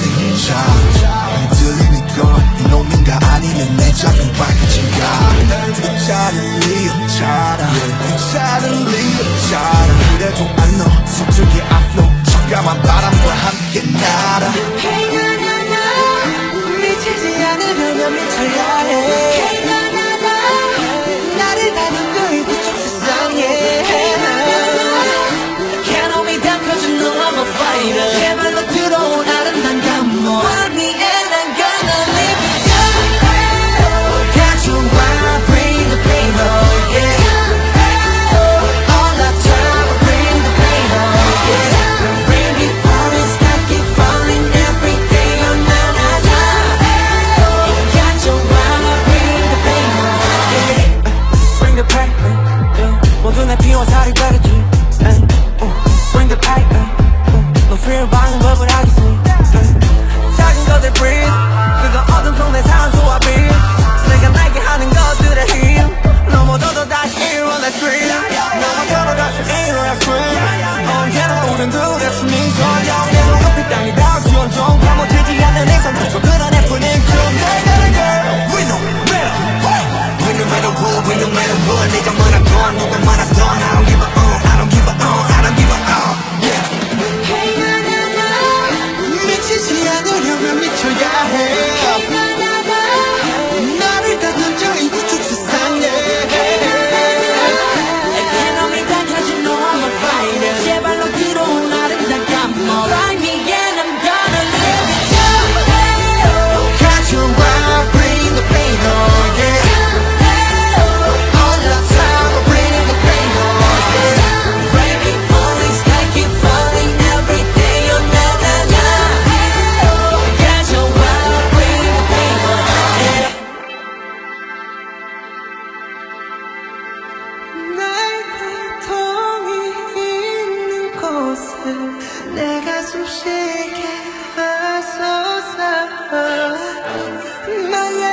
내리는 흔들리니까 이놈인가 아니면 내 작은 바퀴지가. 날 귀찮은 리 없잖아 귀찮은 리 없잖아 그래도 안너 숨죽이 앞로 척감한 바람과 함께 날아. 너는 두렵음이 설령 내 눈높이 땅이 닿지 온통 감아지지 않는 내 상태 조그란 애플인 근데 girl girl We no matter what We no matter who We no matter what 네가 말한 건 누가 말한 so shaky, I'm so sad. My